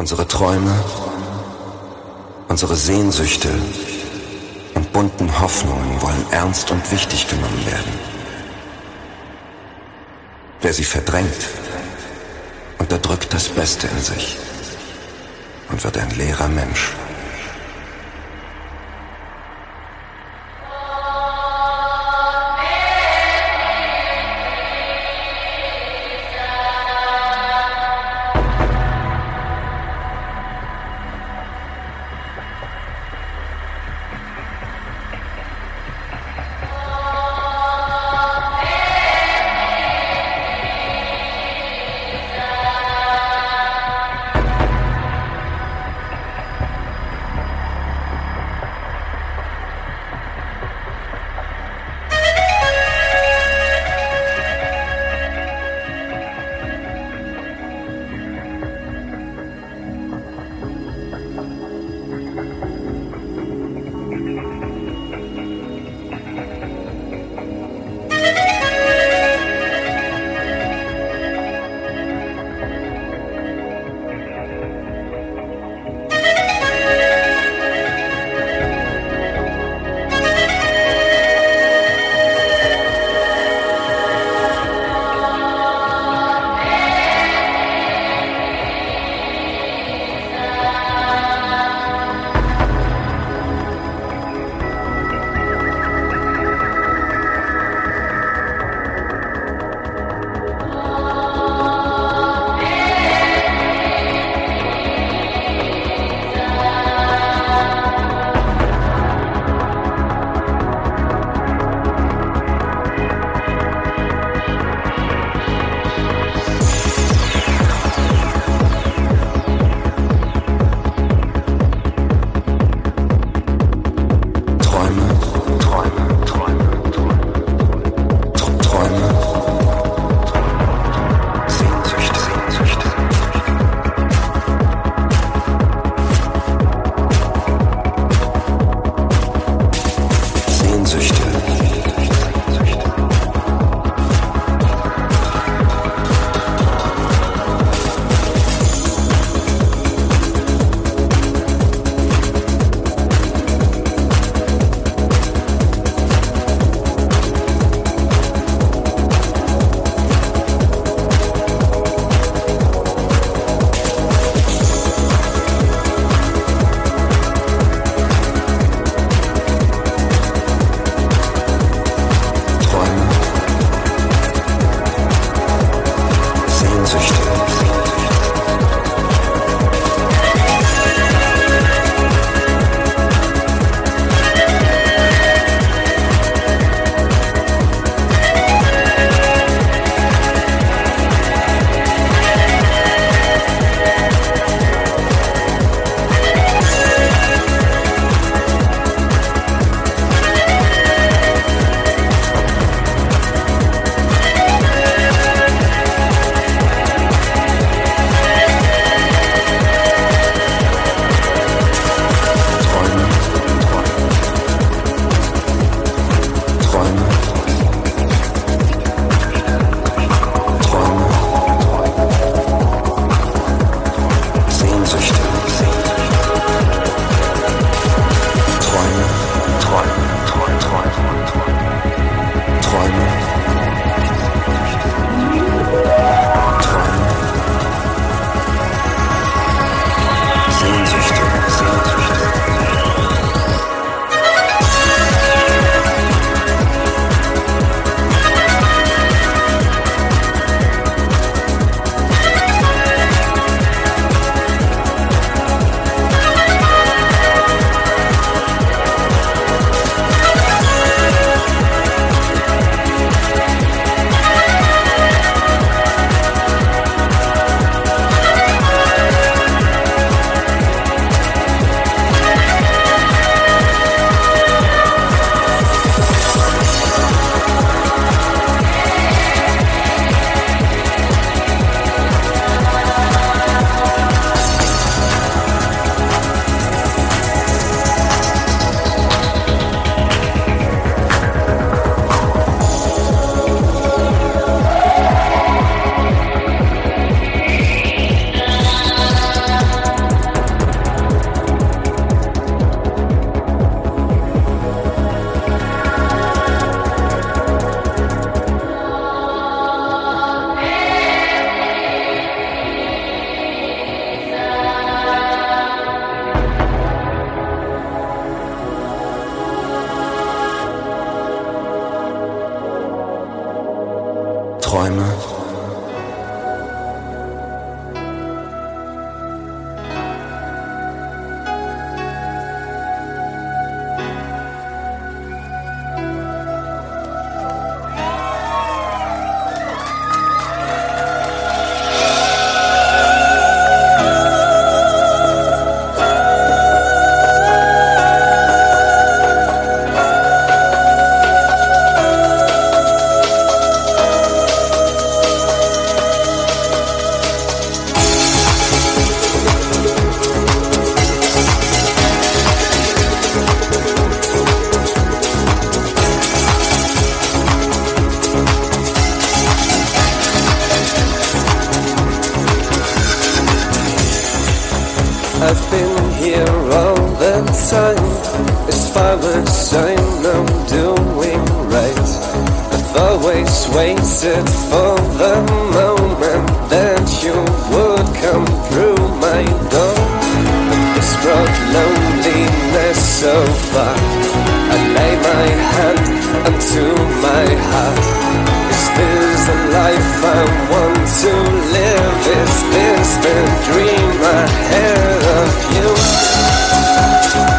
Unsere Träume, unsere Sehnsüchte und bunten Hoffnungen wollen ernst und wichtig genommen werden. Wer sie verdrängt, unterdrückt das Beste in sich und wird ein leerer Mensch. I've been here all the time. It's five a I'm doing right. I've always waited for the moment that you would come through my door. This brought loneliness so far. I lay my hand unto my heart. Is still the life I want to live? Is this the dream I had of you?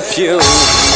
perfume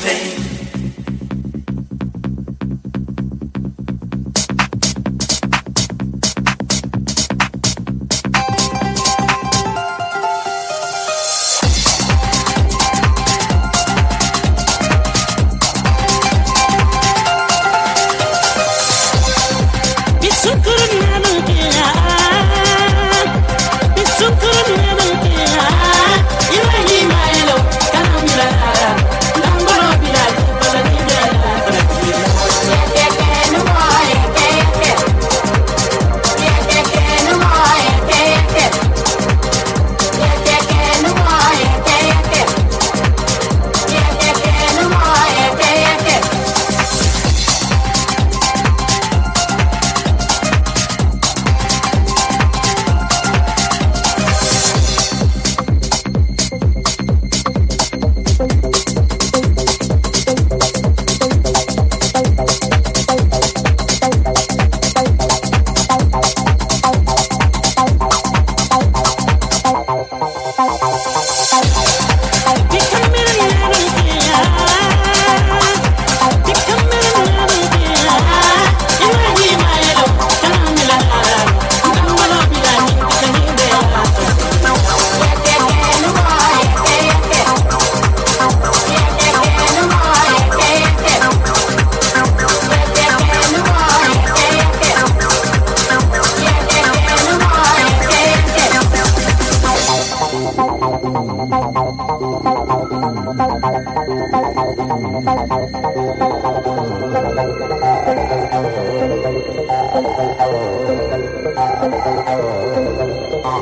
pain.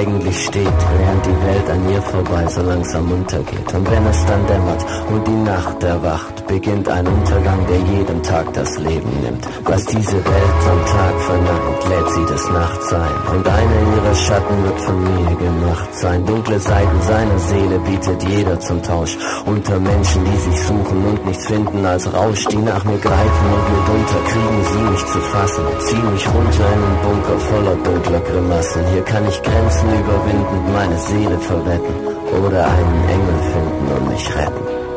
eigentlich steht, während die Welt an ihr vorbei so langsam untergeht. Und wenn es dann dämmert und die Nacht erwacht, beginnt ein Untergang, der jedem Tag das Leben nimmt. Was diese Welt am Tag verlangt, lädt sie des Nachts sein. Und einer ihrer Schatten wird von mir gemacht sein. Dunkle Seiten seiner Seele bietet jeder zum Tausch. Unter Menschen, die sich suchen und nichts finden als Rausch, die nach mir greifen und mitunter kriegen sie mich zu fassen. Zieh mich runter in einen Bunker voller dunkler Grimassen. Hier kann ich Grenzen überwinden, meine Seele verwetten oder einen Engel finden und mich retten.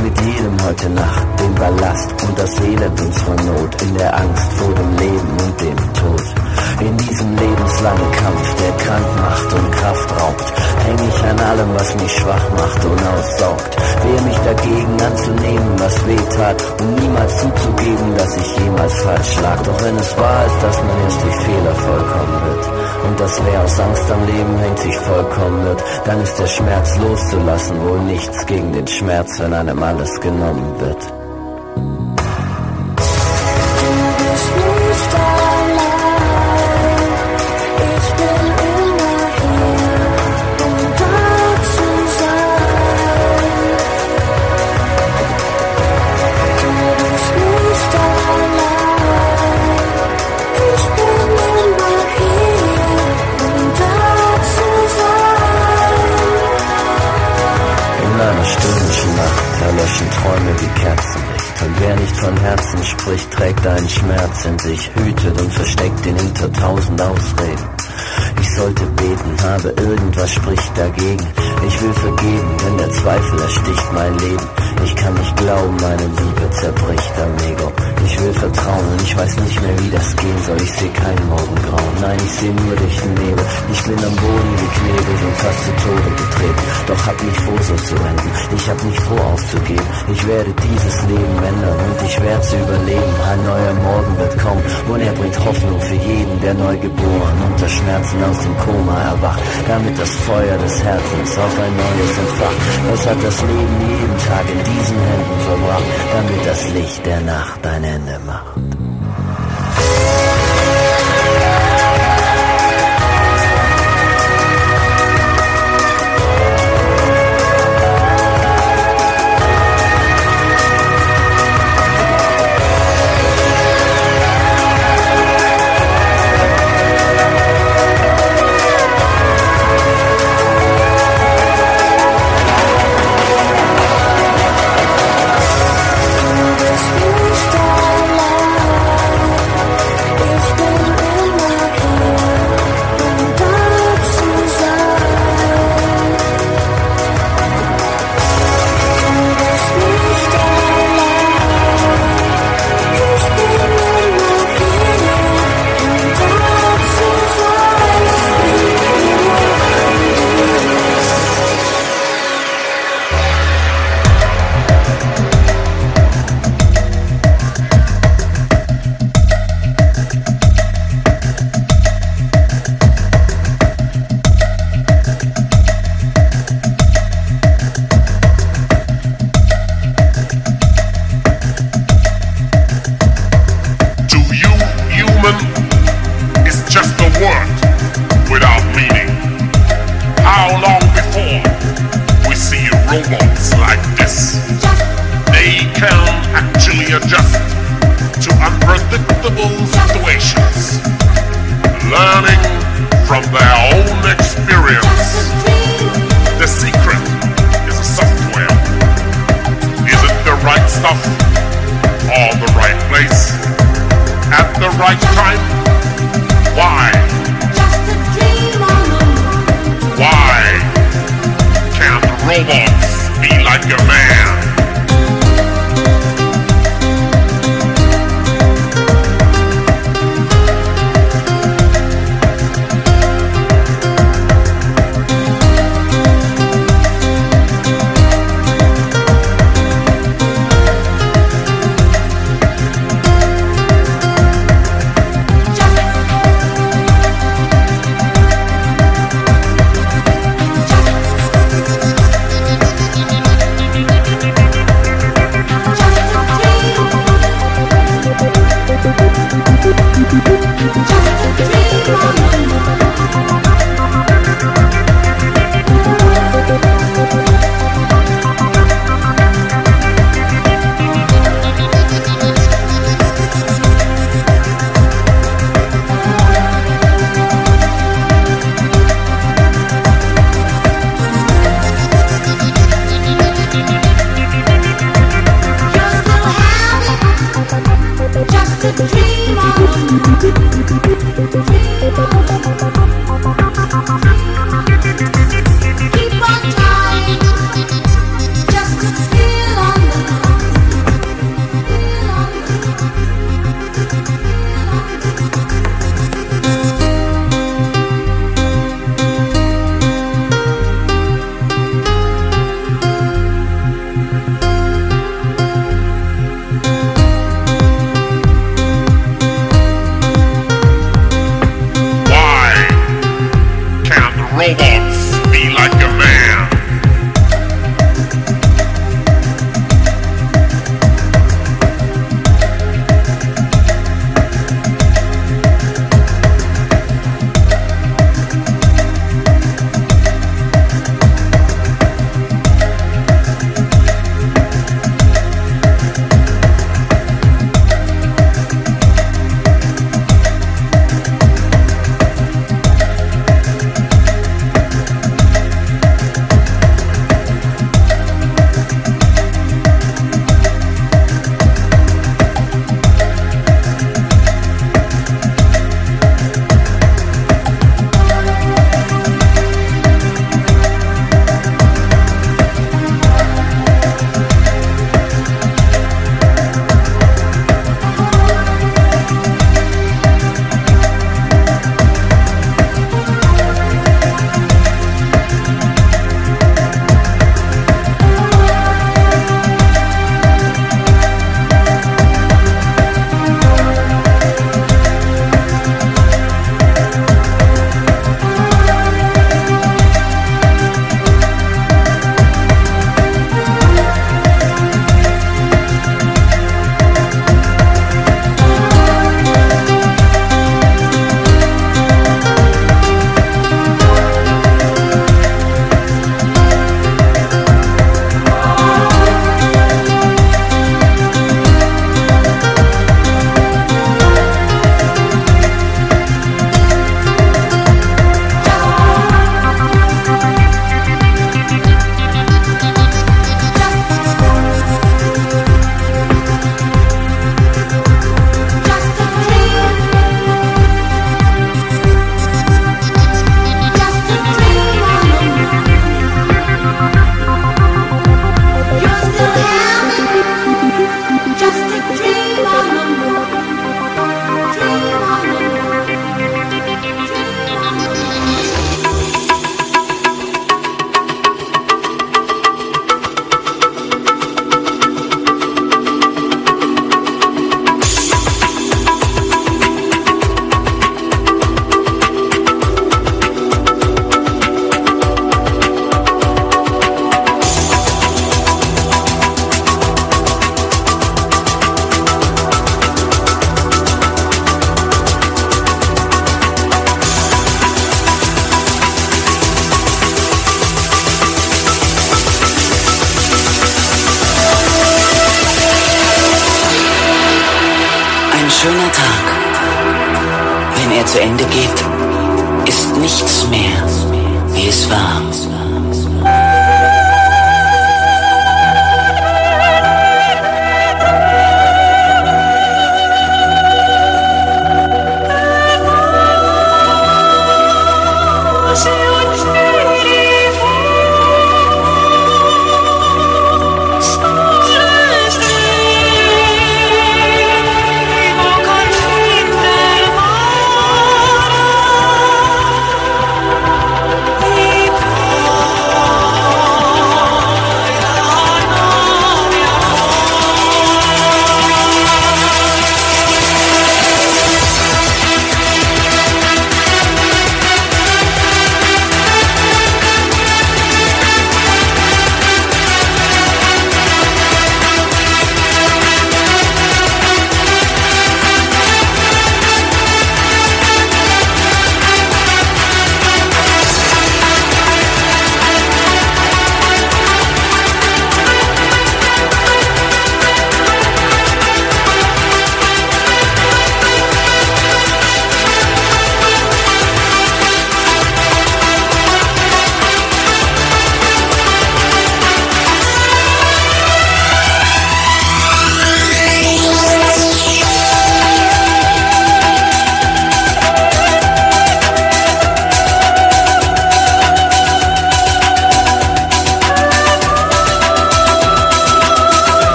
Mit jedem heute Nacht den Ballast und das Elend unserer Not in der Angst vor dem Leben und dem Tod. In diesem lebenslangen Kampf, der krank macht und Kraft raubt, häng ich an allem, was mich schwach macht und aussaugt. Wehr mich dagegen anzunehmen, was weh tat, um niemals zuzugeben, dass ich jemals falsch lag. Doch wenn es wahr ist, dass man erst durch Fehler vollkommen wird und das wer aus Angst am Leben hängt sich vollkommen wird, dann ist der Schmerz loszulassen wohl nichts gegen den Schmerz, wenn einem alles genommen wird. Spricht, trägt einen Schmerz in sich, hütet und versteckt ihn hinter tausend Ausreden. Ich sollte beten, habe irgendwas spricht dagegen. Ich will vergeben, denn der Zweifel ersticht mein Leben. Ich kann nicht glauben, meine Liebe zerbricht am Ego. Ich will vertrauen und ich weiß nicht mehr, wie das gehen soll. Ich sehe keinen Morgengrauen, nein, ich sehe nur durch den Nebel. Ich bin am Boden geknebelt und fast zu Tode getreten. Doch hab nicht vor, so zu enden. Ich hab nicht vor, aufzugeben. Ich werde dieses Leben ändern und ich werde zu überleben. Ein neuer Morgen wird kommen und er bringt Hoffnung für jeden, der neu geboren unter Schmerzen aus dem Koma erwacht. Damit das Feuer des Herzens auf ein neues entfacht. Was hat das Leben jeden Tag in diesen Händen verbracht, damit das Licht der Nacht ein Ende macht.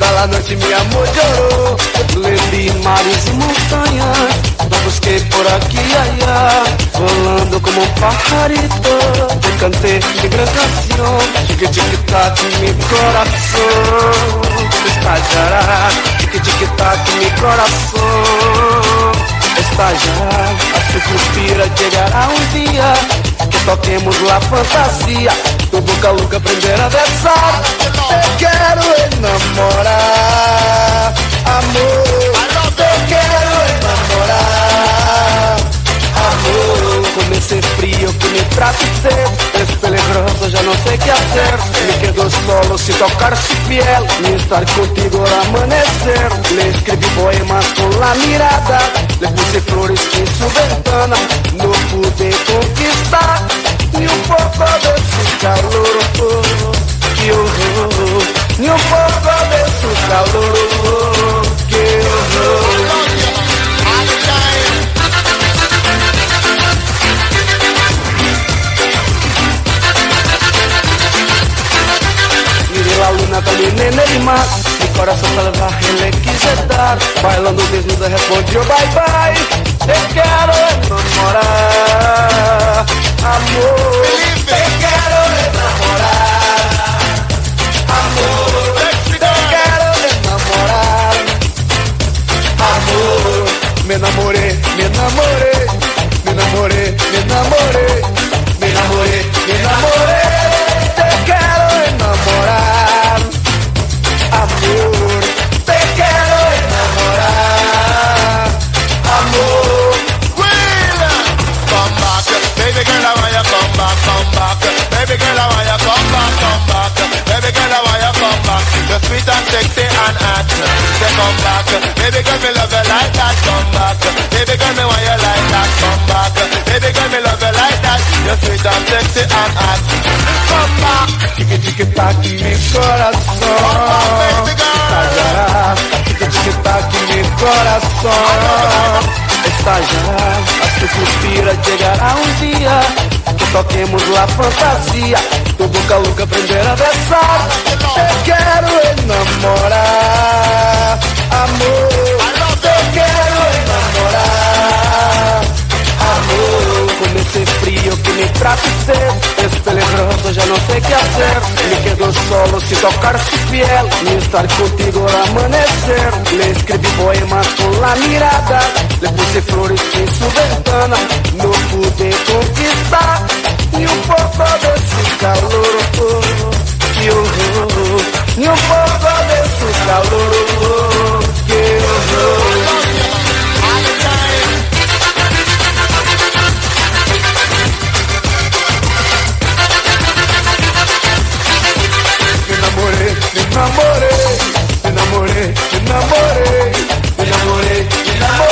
toda noche mi amor lloró. Le di mares y montañas, la busqué por aquí y allá, volando como un pajarito. Te canté mi gran canción, chiqui chiqui tac mi corazón, estallará, chiqui chiqui tac mi corazón estallará, assim suspira, chegará um dia que toquemos lá fantasia, do boca louca aprender a dançar. Eu quero enamorar, amor. Eu quero enamorar, amor. Con ese frío que me usted es peligroso, ya no sé qué hacer. Me quedo solo sin tocar su piel, ni estar contigo al amanecer. Le escribí poemas con la mirada, le puse flores en su ventana. No pude conquistar ni un poco de su calor. Qué horror, ni un poco de su calor. Qué horror. La luna también en el mar Mi corazón salvaje le quise dar Bailando desnuda respondió bye bye Te quiero enamorar Amor Te quiero enamorar Amor Te quiero enamorar Amor Me enamoré, me enamoré Me enamoré, me enamoré Me enamoré, me enamoré. Te quiero enamorar Amor sweet and sexy and hot. Say come back, baby girl, me love you like that. Come back, baby girl, me want you like that. Come back, baby girl, me love you like that. You're sweet and sexy and hot. Chique chique tac mi corazón baby girl. Estallará Chique chique tac mi corazón Estallará Assim suspira Chegará um dia Que toquemos lá fantasia. Do boca louca aprender a dançar Eu quero enamorar. Amor Eu quero enamorar Amor frío que me trata usted Es peligroso, ya no sé qué hacer. Me quedo solo sin tocar su piel. Ni estar contigo al amanecer Le escribí poemas con la mirada. Le puse flores en su ventana. No pude conquistar Ni un poco de su calor. Oh, Qué horror. Ni un poco de calor. Oh, Qué enamoré, enamoré, enamoré, enamoré, enamoré.